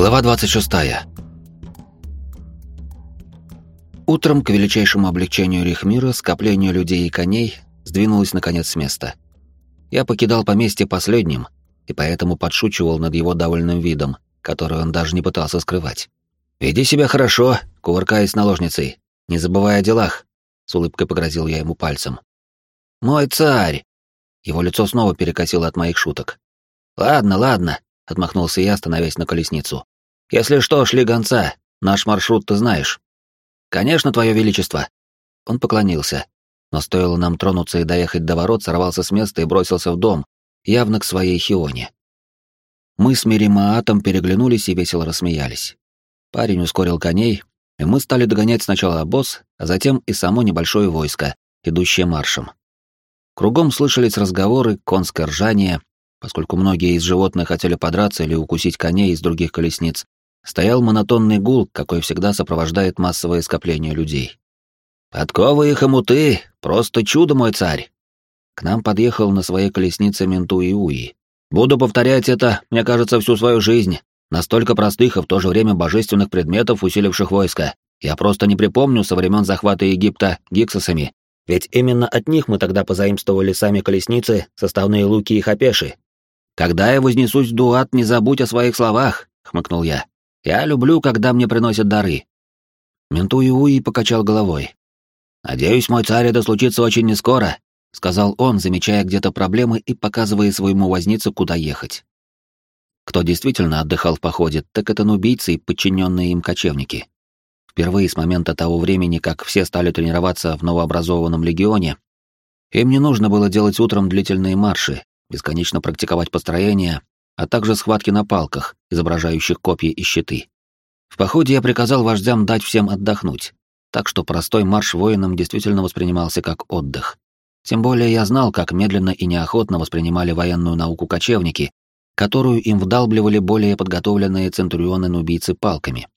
Глава 26. Утром, к величайшему облегчению Рихмира, скопление людей и коней сдвинулось наконец с места. Я покидал поместье последним, и поэтому подшучивал над его довольным видом, который он даже не пытался скрывать. «Веди себя хорошо, кувыркаясь наложницей, не забывая о делах», — с улыбкой погрозил я ему пальцем. «Мой царь!» Его лицо снова перекосило от моих шуток. «Ладно, ладно», — отмахнулся я, становясь на колесницу. «Если что, шли гонца. Наш маршрут ты знаешь». «Конечно, твое величество». Он поклонился, но стоило нам тронуться и доехать до ворот, сорвался с места и бросился в дом, явно к своей Хионе. Мы с Миримаатом переглянулись и весело рассмеялись. Парень ускорил коней, и мы стали догонять сначала обоз, а затем и само небольшое войско, идущее маршем. Кругом слышались разговоры, конское ржание, поскольку многие из животных хотели подраться или укусить коней из других колесниц, стоял монотонный гул, какой всегда сопровождает массовое скопление людей. «Подковы и хомуты! Просто чудо, мой царь!» К нам подъехал на своей колеснице Менту и. «Буду повторять это, мне кажется, всю свою жизнь. Настолько простых и в то же время божественных предметов, усиливших войско. Я просто не припомню со времен захвата Египта гиксосами. Ведь именно от них мы тогда позаимствовали сами колесницы, составные луки и хапеши. «Когда я вознесусь в Дуат, не забудь о своих словах», — хмыкнул я. «Я люблю, когда мне приносят дары». Ментуи Уи покачал головой. «Надеюсь, мой царь, это случится очень нескоро», — сказал он, замечая где-то проблемы и показывая своему вознице, куда ехать. Кто действительно отдыхал в походе, так это нубийцы и подчиненные им кочевники. Впервые с момента того времени, как все стали тренироваться в новообразованном легионе, им не нужно было делать утром длительные марши, бесконечно практиковать построения, а также схватки на палках, изображающих копья и щиты. В походе я приказал вождям дать всем отдохнуть, так что простой марш воинам действительно воспринимался как отдых. Тем более я знал, как медленно и неохотно воспринимали военную науку кочевники, которую им вдалбливали более подготовленные центурионы-нубийцы палками.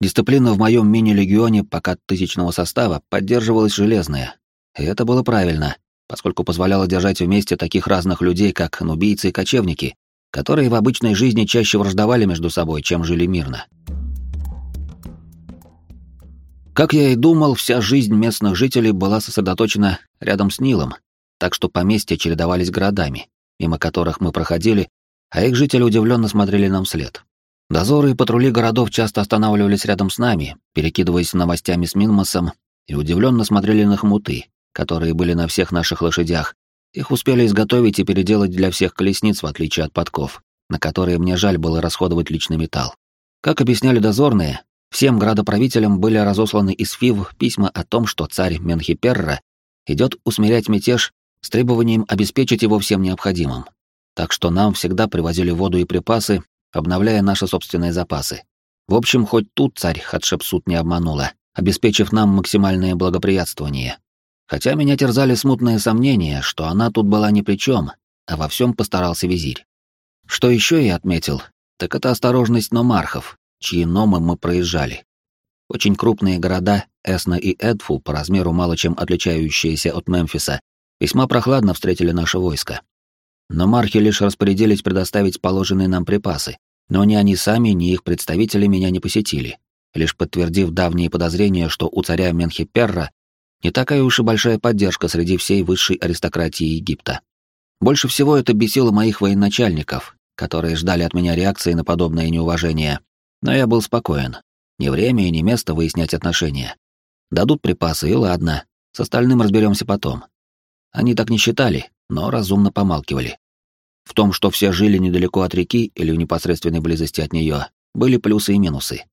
Дисциплина в моем мини-легионе пока тысячного состава поддерживалась железная, и это было правильно, поскольку позволяло держать вместе таких разных людей, как нубийцы и кочевники, которые в обычной жизни чаще враждовали между собой, чем жили мирно. Как я и думал, вся жизнь местных жителей была сосредоточена рядом с Нилом, так что поместья чередовались городами, мимо которых мы проходили, а их жители удивленно смотрели нам вслед. Дозоры и патрули городов часто останавливались рядом с нами, перекидываясь новостями с Минмосом, и удивленно смотрели на хмуты, которые были на всех наших лошадях. Их успели изготовить и переделать для всех колесниц, в отличие от подков, на которые мне жаль было расходовать личный металл. Как объясняли дозорные, всем градоправителям были разосланы из ФИВ письма о том, что царь Менхиперра идет усмирять мятеж с требованием обеспечить его всем необходимым. Так что нам всегда привозили воду и припасы, обновляя наши собственные запасы. В общем, хоть тут царь Хатшепсут не обманула, обеспечив нам максимальное благоприятствование. Хотя меня терзали смутные сомнения, что она тут была ни при чем, а во всем постарался визирь. Что еще я отметил, так это осторожность номархов, чьи номы мы проезжали. Очень крупные города, Эсна и Эдфу, по размеру мало чем отличающиеся от Мемфиса, весьма прохладно встретили наше войско. Но мархи лишь распорядились предоставить положенные нам припасы, но ни они сами, ни их представители меня не посетили, лишь подтвердив давние подозрения, что у царя Менхиперра не такая уж и большая поддержка среди всей высшей аристократии Египта. Больше всего это бесило моих военачальников, которые ждали от меня реакции на подобное неуважение. Но я был спокоен. Ни время и ни место выяснять отношения. Дадут припасы, и ладно, с остальным разберемся потом. Они так не считали, но разумно помалкивали. В том, что все жили недалеко от реки или в непосредственной близости от нее, были плюсы и минусы.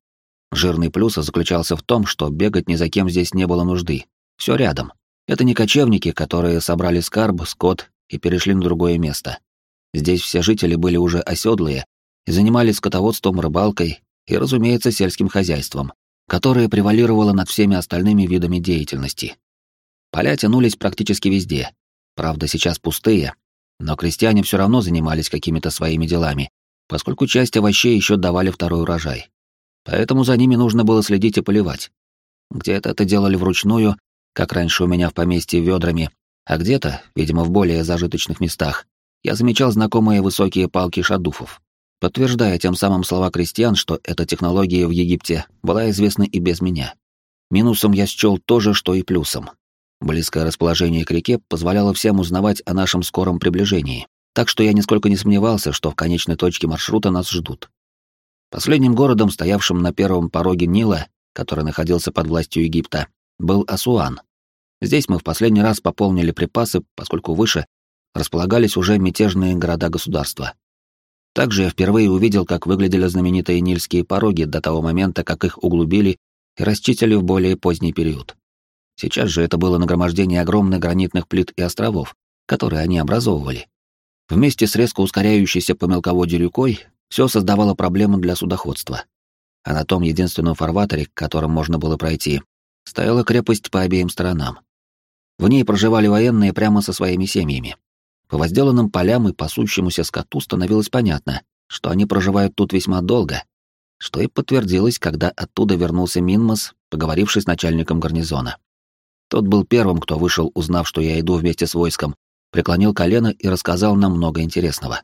Жирный плюс заключался в том, что бегать ни за кем здесь не было нужды, все рядом. Это не кочевники, которые собрали скарб, скот и перешли на другое место. Здесь все жители были уже оседлые и занимались скотоводством, рыбалкой и, разумеется, сельским хозяйством, которое превалировало над всеми остальными видами деятельности. Поля тянулись практически везде. Правда, сейчас пустые, но крестьяне все равно занимались какими-то своими делами, поскольку часть овощей еще давали второй урожай. Поэтому за ними нужно было следить и поливать. Где-то это делали вручную, как раньше у меня в поместье ведрами, а где-то, видимо, в более зажиточных местах, я замечал знакомые высокие палки шадуфов. подтверждая тем самым слова крестьян, что эта технология в Египте была известна и без меня. Минусом я счел то же, что и плюсом. Близкое расположение к реке позволяло всем узнавать о нашем скором приближении, так что я нисколько не сомневался, что в конечной точке маршрута нас ждут. Последним городом, стоявшим на первом пороге Нила, который находился под властью Египта, был Асуан. Здесь мы в последний раз пополнили припасы, поскольку выше располагались уже мятежные города-государства. Также я впервые увидел, как выглядели знаменитые Нильские пороги до того момента, как их углубили и расчистили в более поздний период. Сейчас же это было нагромождение огромных гранитных плит и островов, которые они образовывали. Вместе с резко ускоряющейся по мелководью рекой все создавало проблемы для судоходства. А на том единственном фарватере, к которым можно было пройти, стояла крепость по обеим сторонам. В ней проживали военные прямо со своими семьями. По возделанным полям и пасущемуся скоту становилось понятно, что они проживают тут весьма долго, что и подтвердилось, когда оттуда вернулся Минмас, поговоривший с начальником гарнизона. Тот был первым, кто вышел, узнав, что я иду вместе с войском, преклонил колено и рассказал нам много интересного.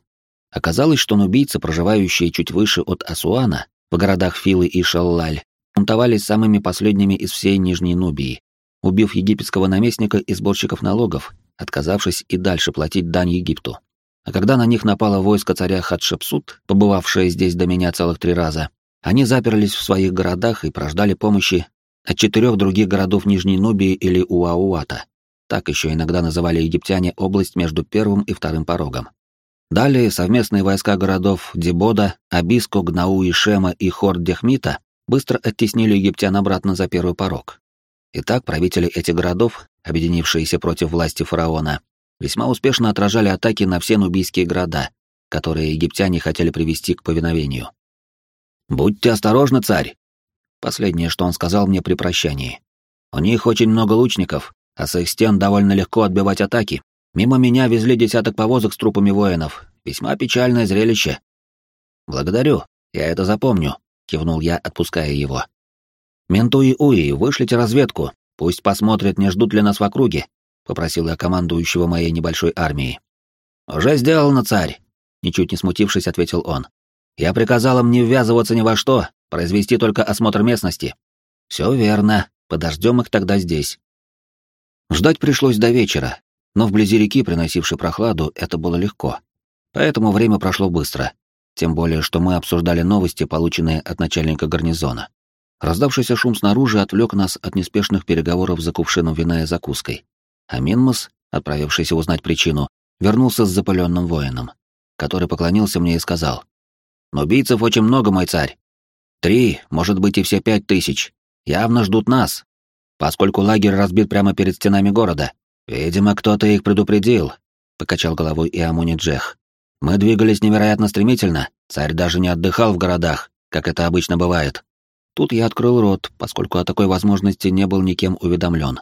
Оказалось, что нубийцы, проживающие чуть выше от Асуана, в городах Филы и Шаллаль, бунтовались самыми последними из всей Нижней Нубии, убив египетского наместника и сборщиков налогов, отказавшись и дальше платить дань Египту. А когда на них напало войско царя Хатшепсут, побывавшее здесь до меня целых три раза, они заперлись в своих городах и прождали помощи от четырех других городов Нижней Нубии или Уауата. Так еще иногда называли египтяне область между первым и вторым порогом. Далее совместные войска городов Дебода, Абиско, Гнау и Шема и Хорд-Дехмита быстро оттеснили египтян обратно за первый порог. Итак, правители этих городов, объединившиеся против власти фараона, весьма успешно отражали атаки на все нубийские города, которые египтяне хотели привести к повиновению. «Будьте осторожны, царь!» Последнее, что он сказал мне при прощании. «У них очень много лучников, а с их стен довольно легко отбивать атаки. Мимо меня везли десяток повозок с трупами воинов. Весьма печальное зрелище. Благодарю, я это запомню, кивнул я, отпуская его. Менту и Уи, вышлите разведку. Пусть посмотрят, не ждут ли нас в округе, попросил я командующего моей небольшой армией. Уже сделано, царь, ничуть не смутившись, ответил он. Я приказал им не ввязываться ни во что, произвести только осмотр местности. Все верно, подождем их тогда здесь. Ждать пришлось до вечера, но вблизи реки, приносившей прохладу, это было легко. Поэтому время прошло быстро, тем более, что мы обсуждали новости, полученные от начальника гарнизона. Раздавшийся шум снаружи отвлек нас от неспешных переговоров за кувшином вина и закуской. А Минмас, отправившийся узнать причину, вернулся с запаленным воином, который поклонился мне и сказал, «Но убийцев очень много, мой царь. Три, может быть, и все пять тысяч. Явно ждут нас, поскольку лагерь разбит прямо перед стенами города. Видимо, кто-то их предупредил, покачал головой и Амуни Джех. Мы двигались невероятно стремительно, царь даже не отдыхал в городах, как это обычно бывает. Тут я открыл рот, поскольку о такой возможности не был никем уведомлен.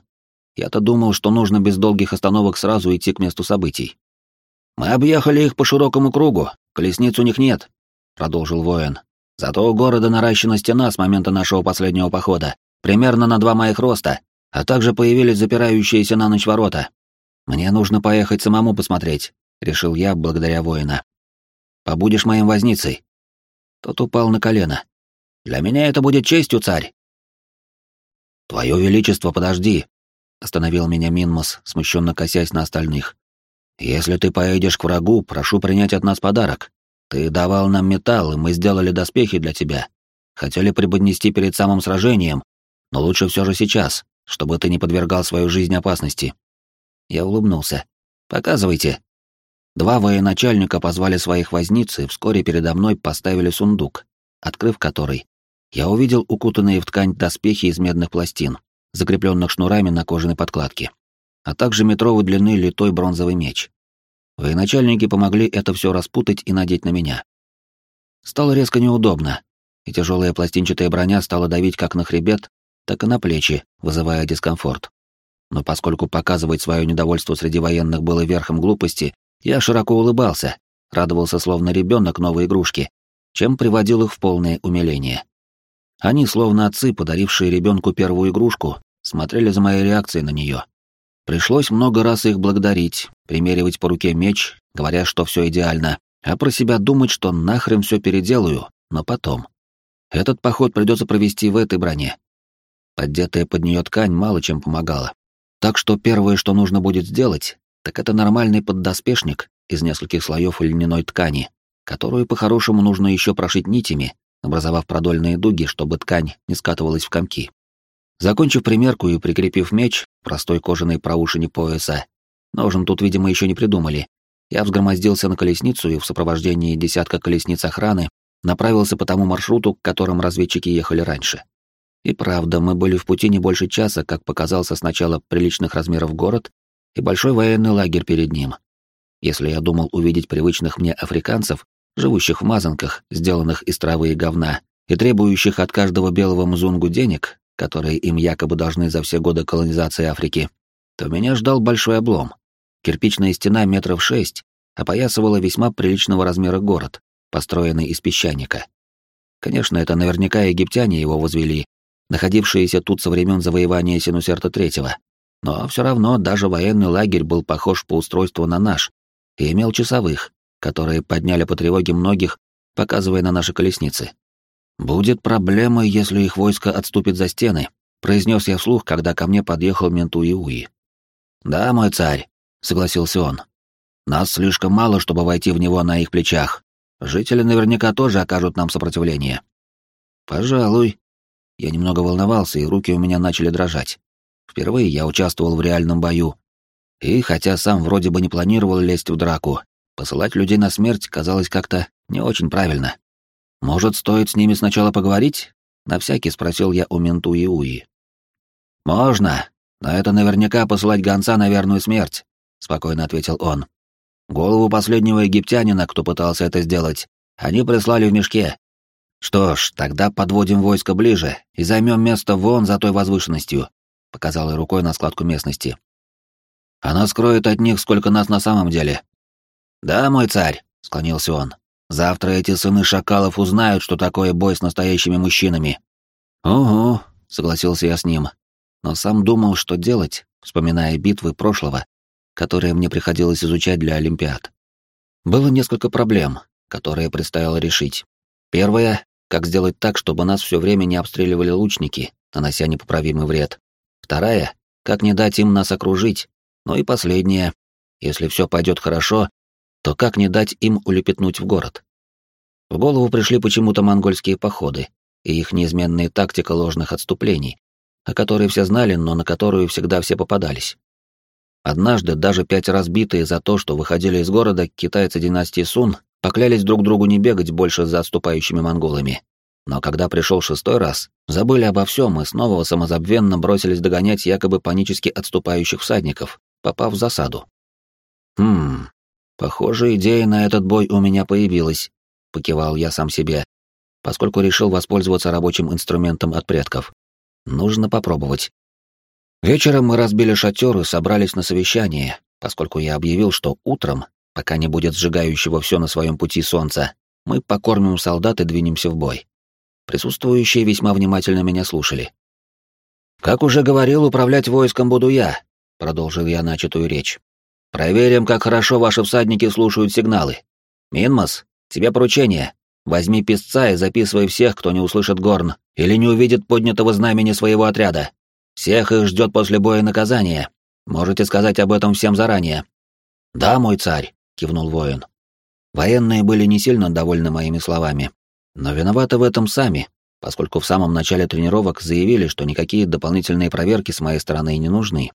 Я-то думал, что нужно без долгих остановок сразу идти к месту событий. Мы объехали их по широкому кругу, колесниц у них нет, продолжил воин. Зато у города наращена стена с момента нашего последнего похода примерно на два моих роста, а также появились запирающиеся на ночь ворота. Мне нужно поехать самому посмотреть, решил я благодаря воина. Побудешь моим возницей. Тот упал на колено. Для меня это будет честью, царь. Твое величество, подожди, остановил меня Минмос, смущенно косясь на остальных. Если ты поедешь к врагу, прошу принять от нас подарок. Ты давал нам металл, и мы сделали доспехи для тебя. Хотели преподнести перед самым сражением, но лучше все же сейчас, чтобы ты не подвергал свою жизнь опасности. Я улыбнулся. Показывайте. Два военачальника позвали своих возниц и вскоре передо мной поставили сундук, открыв который, я увидел укутанные в ткань доспехи из медных пластин, закрепленных шнурами на кожаной подкладке, а также метровой длины литой бронзовый меч. Военачальники помогли это все распутать и надеть на меня. Стало резко неудобно, и тяжелая пластинчатая броня стала давить как на хребет, так и на плечи, вызывая дискомфорт. Но поскольку показывать свое недовольство среди военных было верхом глупости, я широко улыбался, радовался словно ребенок новой игрушки, чем приводил их в полное умиление. Они, словно отцы, подарившие ребенку первую игрушку, смотрели за моей реакцией на нее. Пришлось много раз их благодарить, примеривать по руке меч, говоря, что все идеально, а про себя думать, что нахрен все переделаю, но потом. Этот поход придется провести в этой броне. Поддетая под нее ткань мало чем помогала. Так что первое, что нужно будет сделать, так это нормальный поддоспешник из нескольких слоев льняной ткани, которую по-хорошему нужно еще прошить нитями, образовав продольные дуги, чтобы ткань не скатывалась в комки. Закончив примерку и прикрепив меч, простой кожаной проушине пояса, ножен тут, видимо, еще не придумали, я взгромоздился на колесницу и в сопровождении десятка колесниц охраны направился по тому маршруту, к которым разведчики ехали раньше. И правда, мы были в пути не больше часа, как показался сначала приличных размеров город и большой военный лагерь перед ним. Если я думал увидеть привычных мне африканцев, живущих в мазанках, сделанных из травы и говна, и требующих от каждого белого мзунгу денег, которые им якобы должны за все годы колонизации Африки, то меня ждал большой облом. Кирпичная стена метров шесть опоясывала весьма приличного размера город, построенный из песчаника. Конечно, это наверняка египтяне его возвели, находившиеся тут со времен завоевания Синусерта III. Но все равно даже военный лагерь был похож по устройству на наш и имел часовых, которые подняли по тревоге многих, показывая на наши колесницы. «Будет проблема, если их войско отступит за стены», — произнес я вслух, когда ко мне подъехал Ментуи-Уи. «Да, мой царь», — согласился он. «Нас слишком мало, чтобы войти в него на их плечах. Жители наверняка тоже окажут нам сопротивление». «Пожалуй», я немного волновался, и руки у меня начали дрожать. Впервые я участвовал в реальном бою. И хотя сам вроде бы не планировал лезть в драку, посылать людей на смерть казалось как-то не очень правильно. Может, стоит с ними сначала поговорить? На всякий спросил я у менту Иуи. Можно, но это наверняка посылать гонца на верную смерть, спокойно ответил он. Голову последнего египтянина, кто пытался это сделать, они прислали в мешке. «Что ж, тогда подводим войско ближе и займем место вон за той возвышенностью», — показал я рукой на складку местности. «Она скроет от них, сколько нас на самом деле». «Да, мой царь», — склонился он. «Завтра эти сыны шакалов узнают, что такое бой с настоящими мужчинами». «Угу», — согласился я с ним, но сам думал, что делать, вспоминая битвы прошлого, которые мне приходилось изучать для Олимпиад. Было несколько проблем, которые предстояло решить. Первая как сделать так, чтобы нас все время не обстреливали лучники, нанося непоправимый вред. Вторая — как не дать им нас окружить. Ну и последняя — если все пойдет хорошо, то как не дать им улепетнуть в город. В голову пришли почему-то монгольские походы и их неизменная тактика ложных отступлений, о которой все знали, но на которую всегда все попадались. Однажды даже пять разбитые за то, что выходили из города китайцы династии Сун, поклялись друг другу не бегать больше за отступающими монголами. Но когда пришел шестой раз, забыли обо всем и снова самозабвенно бросились догонять якобы панически отступающих всадников, попав в засаду. «Хм, похоже, идея на этот бой у меня появилась», — покивал я сам себе, поскольку решил воспользоваться рабочим инструментом от предков. Нужно попробовать. Вечером мы разбили шатер и собрались на совещание, поскольку я объявил, что утром Пока не будет сжигающего все на своем пути солнца, мы покормим солдат и двинемся в бой. Присутствующие весьма внимательно меня слушали. «Как уже говорил, управлять войском буду я», — продолжил я начатую речь. «Проверим, как хорошо ваши всадники слушают сигналы. Минмас, тебе поручение. Возьми песца и записывай всех, кто не услышит горн или не увидит поднятого знамени своего отряда. Всех их ждет после боя наказание. Можете сказать об этом всем заранее». «Да, мой царь», — кивнул воин. Военные были не сильно довольны моими словами, но виноваты в этом сами, поскольку в самом начале тренировок заявили, что никакие дополнительные проверки с моей стороны не нужны.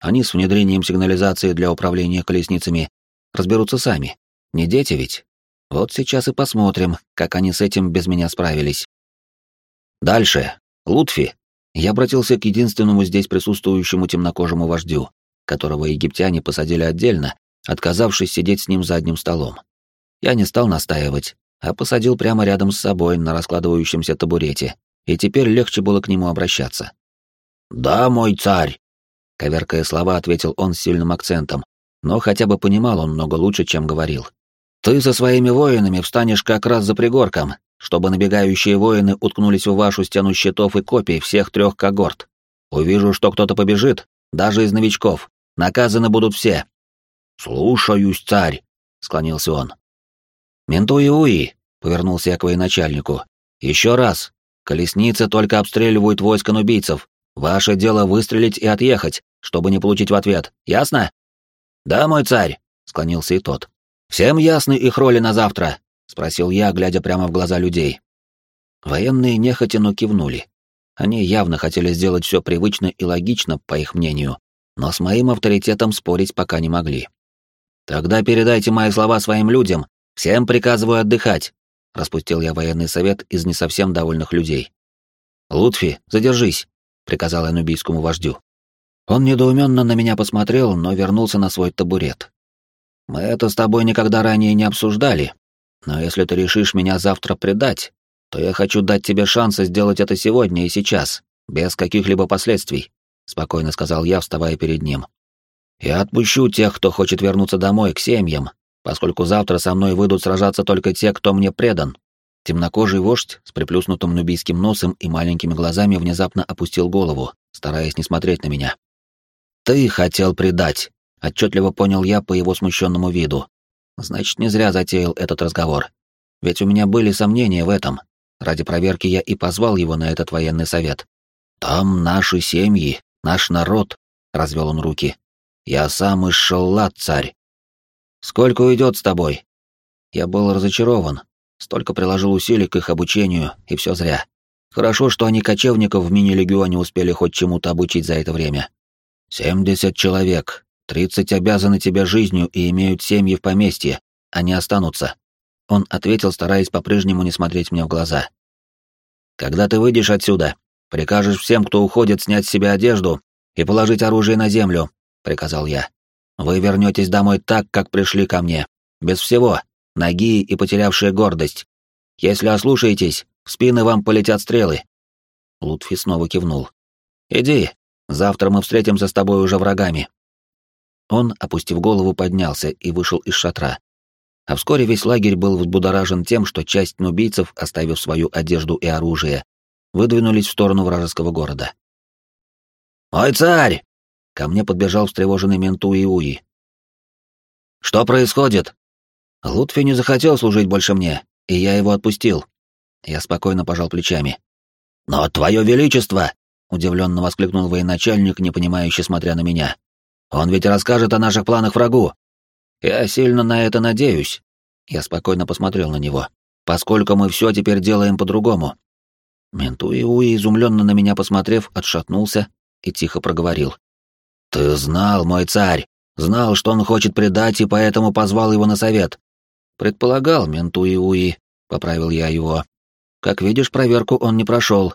Они с внедрением сигнализации для управления колесницами разберутся сами. Не дети ведь. Вот сейчас и посмотрим, как они с этим без меня справились. Дальше. Лутфи. Я обратился к единственному здесь присутствующему темнокожему вождю, которого египтяне посадили отдельно, отказавшись сидеть с ним за одним столом. Я не стал настаивать, а посадил прямо рядом с собой на раскладывающемся табурете, и теперь легче было к нему обращаться. «Да, мой царь!» — коверкая слова, ответил он с сильным акцентом, но хотя бы понимал он много лучше, чем говорил. «Ты со своими воинами встанешь как раз за пригорком, чтобы набегающие воины уткнулись в вашу стену щитов и копий всех трех когорт. Увижу, что кто-то побежит, даже из новичков. Наказаны будут все. «Слушаюсь, царь», — склонился он. «Ментуи-уи!» — повернулся я к военачальнику. «Еще раз! Колесницы только обстреливают войск убийцев. Ваше дело выстрелить и отъехать, чтобы не получить в ответ. Ясно?» «Да, мой царь!» — склонился и тот. «Всем ясны их роли на завтра?» — спросил я, глядя прямо в глаза людей. Военные нехотя, но кивнули. Они явно хотели сделать все привычно и логично, по их мнению, но с моим авторитетом спорить пока не могли. «Тогда передайте мои слова своим людям. Всем приказываю отдыхать», — распустил я военный совет из не совсем довольных людей. «Лутфи, задержись», — приказал я нубийскому вождю. Он недоуменно на меня посмотрел, но вернулся на свой табурет. «Мы это с тобой никогда ранее не обсуждали, но если ты решишь меня завтра предать, то я хочу дать тебе шанс сделать это сегодня и сейчас, без каких-либо последствий», — спокойно сказал я, вставая перед ним. «Я отпущу тех, кто хочет вернуться домой, к семьям, поскольку завтра со мной выйдут сражаться только те, кто мне предан». Темнокожий вождь с приплюснутым нубийским носом и маленькими глазами внезапно опустил голову, стараясь не смотреть на меня. «Ты хотел предать», — отчетливо понял я по его смущенному виду. Значит, не зря затеял этот разговор. Ведь у меня были сомнения в этом. Ради проверки я и позвал его на этот военный совет. «Там наши семьи, наш народ», — развел он руки. «Я сам из Шелла, царь». «Сколько уйдет с тобой?» Я был разочарован. Столько приложил усилий к их обучению, и все зря. Хорошо, что они кочевников в мини-легионе успели хоть чему-то обучить за это время. «Семьдесят человек. Тридцать обязаны тебе жизнью и имеют семьи в поместье. Они останутся». Он ответил, стараясь по-прежнему не смотреть мне в глаза. «Когда ты выйдешь отсюда, прикажешь всем, кто уходит, снять с себя одежду и положить оружие на землю», — приказал я. «Вы вернетесь домой так, как пришли ко мне. Без всего. Ноги и потерявшая гордость. Если ослушаетесь, в спины вам полетят стрелы». Лутфи снова кивнул. «Иди, Завтра мы встретимся с тобой уже врагами». Он, опустив голову, поднялся и вышел из шатра. А вскоре весь лагерь был взбудоражен тем, что часть нубийцев, оставив свою одежду и оружие, выдвинулись в сторону вражеского города. «Мой царь!» — ко мне подбежал встревоженный менту Иуи. «Что происходит?» Лутфи не захотел служить больше мне, и я его отпустил. Я спокойно пожал плечами. «Но, твое величество!» удивленно воскликнул военачальник, не понимающий, смотря на меня. Он ведь расскажет о наших планах врагу. Я сильно на это надеюсь. Я спокойно посмотрел на него, поскольку мы все теперь делаем по-другому. Ментуиуи, изумленно на меня посмотрев, отшатнулся и тихо проговорил. «Ты знал, мой царь, знал, что он хочет предать, и поэтому позвал его на совет». «Предполагал, Ментуиуи», — поправил я его. «Как видишь, проверку он не прошел,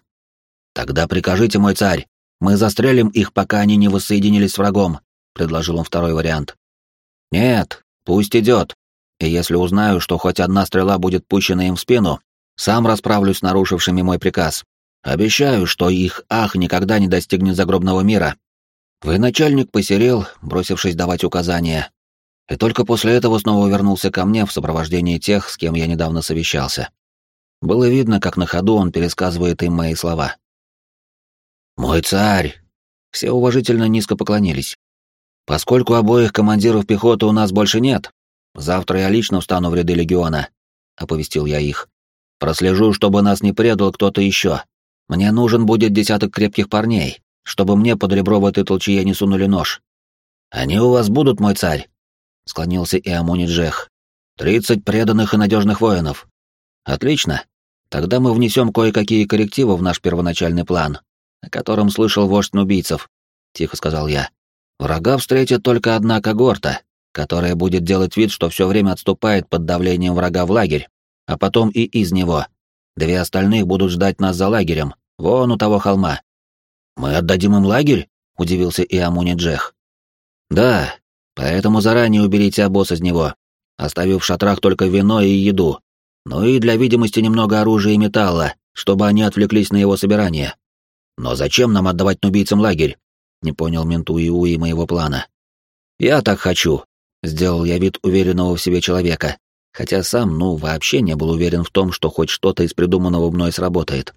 «Тогда прикажите, мой царь, мы застрелим их, пока они не воссоединились с врагом», — предложил он второй вариант. «Нет, пусть идет. И если узнаю, что хоть одна стрела будет пущена им в спину, сам расправлюсь с нарушившими мой приказ. Обещаю, что их ах никогда не достигнет загробного мира». Военачальник посерел, бросившись давать указания, и только после этого снова вернулся ко мне в сопровождении тех, с кем я недавно совещался. Было видно, как на ходу он пересказывает им мои слова. «Мой царь!» Все уважительно низко поклонились. «Поскольку обоих командиров пехоты у нас больше нет, завтра я лично встану в ряды легиона», — оповестил я их. «Прослежу, чтобы нас не предал кто-то еще. Мне нужен будет десяток крепких парней, чтобы мне под ребро в этой толчье не сунули нож». «Они у вас будут, мой царь?» — склонился и Амуни Джех. «Тридцать преданных и надежных воинов». «Отлично. Тогда мы внесем кое-какие коррективы в наш первоначальный план, о котором слышал вождь нубийцев», — тихо сказал я. «Врага встретит только одна когорта, которая будет делать вид, что все время отступает под давлением врага в лагерь, а потом и из него. Две остальных будут ждать нас за лагерем, вон у того холма». «Мы отдадим им лагерь?» — удивился и Амуни Джех. «Да, поэтому заранее уберите обоз из него, оставив в шатрах только вино и еду, ну и для видимости немного оружия и металла, чтобы они отвлеклись на его собирание. Но зачем нам отдавать нубийцам лагерь? Не понял менту Иуи моего плана. Я так хочу. Сделал я вид уверенного в себе человека, хотя сам, ну, вообще не был уверен в том, что хоть что-то из придуманного мной сработает.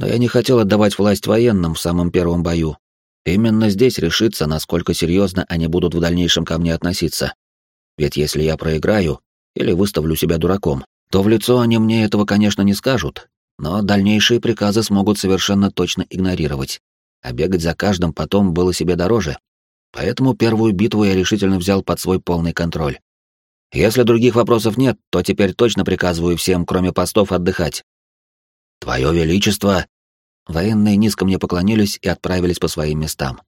Но я не хотел отдавать власть военным в самом первом бою. Именно здесь решится, насколько серьезно они будут в дальнейшем ко мне относиться. Ведь если я проиграю, или выставлю себя дураком, то в лицо они мне этого, конечно, не скажут, но дальнейшие приказы смогут совершенно точно игнорировать, а бегать за каждым потом было себе дороже. Поэтому первую битву я решительно взял под свой полный контроль. Если других вопросов нет, то теперь точно приказываю всем, кроме постов, отдыхать. Твое Величество! Военные низко мне поклонились и отправились по своим местам.